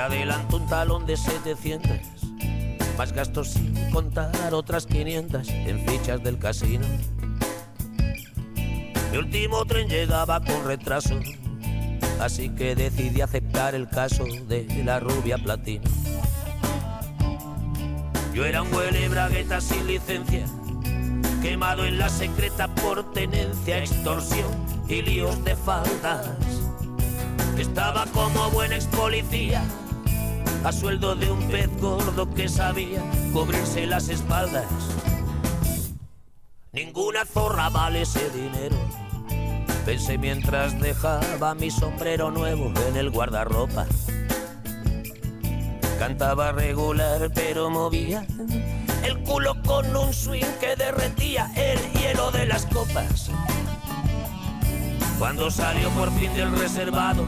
Adelanto un talón de 700, más gastos sin contar otras 500 en fichas del casino. Mi último tren llegaba con retraso, así que decidí aceptar el caso de la rubia platino. Yo era un huele bragueta sin licencia, quemado en la secreta por tenencia, extorsión y líos de faldas. Estaba como buen ex policía, a sueldo de un pez gordo que sabía cubrirse las espaldas. Ninguna zorra vale ese dinero. Pensé mientras dejaba mi sombrero nuevo en el guardarropa. Cantaba regular pero movía el culo con un swing que derretía el hielo de las copas. Cuando salió por fin del reservado,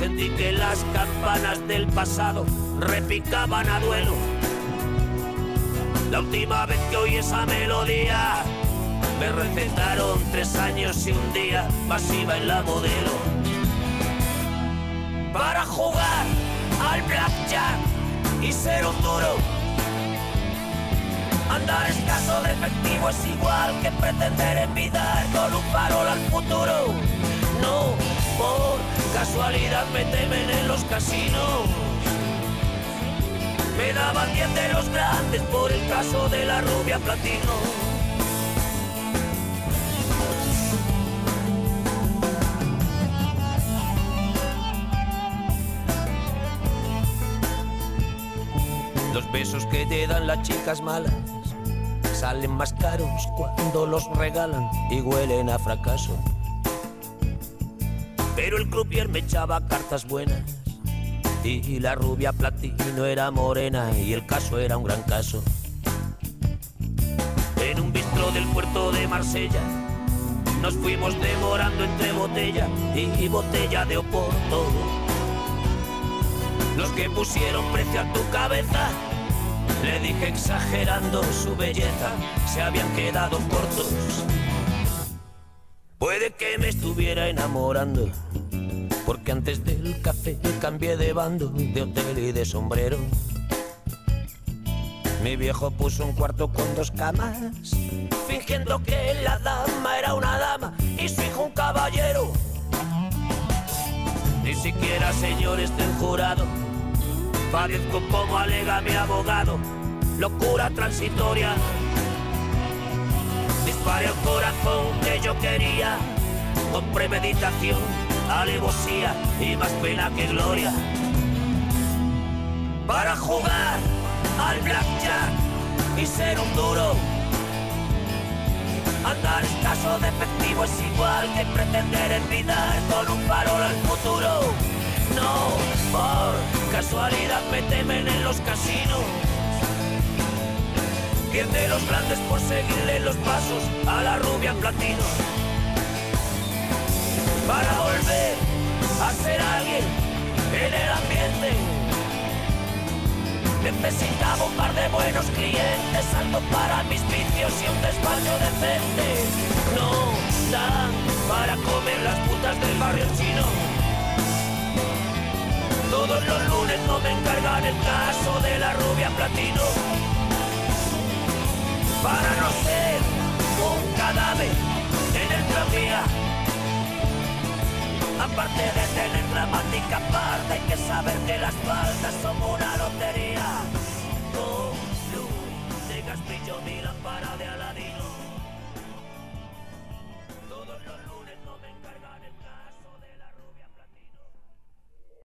sentí que las campanas del pasado repicaban a duelo. La última vez que oí esa melodía, me recetaron tres años y un día pasiva en la modelo. Para jugar al blackjack y ser un duro. Andar escaso de efectivo es igual que pretender envidar con un farol al futuro. Me temen en los casinos. Me daban 10 de los grandes por el caso de la rubia platino. Los besos que te dan las chicas malas salen más caros cuando los regalan y huelen a fracaso. Pero el croupier me echaba cartas buenas y la rubia platino era morena y el caso era un gran caso. En un bistro del puerto de Marsella nos fuimos demorando entre botella y botella de Oporto. Los que pusieron precio a tu cabeza, le dije exagerando su belleza, se habían quedado cortos. Puede que me estuviera enamorando, porque antes del café cambié de bando, de hotel y de sombrero. Mi viejo puso un cuarto con dos camas, fingiendo que la dama era una dama y su hijo un caballero. Ni siquiera señores del jurado, padezco como alega mi abogado, locura transitoria. Disparé al corazón que yo quería, con premeditación, alevosía y más pena que gloria. Para jugar al blackjack y ser un duro. Andar escaso de efectivo es igual que pretender envidar con un farol al futuro. No, por casualidad me temen en los casinos. Pierde los grandes por seguirle los pasos a la rubia platino. Para volver a ser alguien en el ambiente. Necesitaba un par de buenos clientes, algo para mis vicios y un despacho decente. No dan para comer las putas del barrio chino. Todos los lunes no me encargan el caso de la Aparte de tener dramática parte, hay que saber que las faltas son una lotería.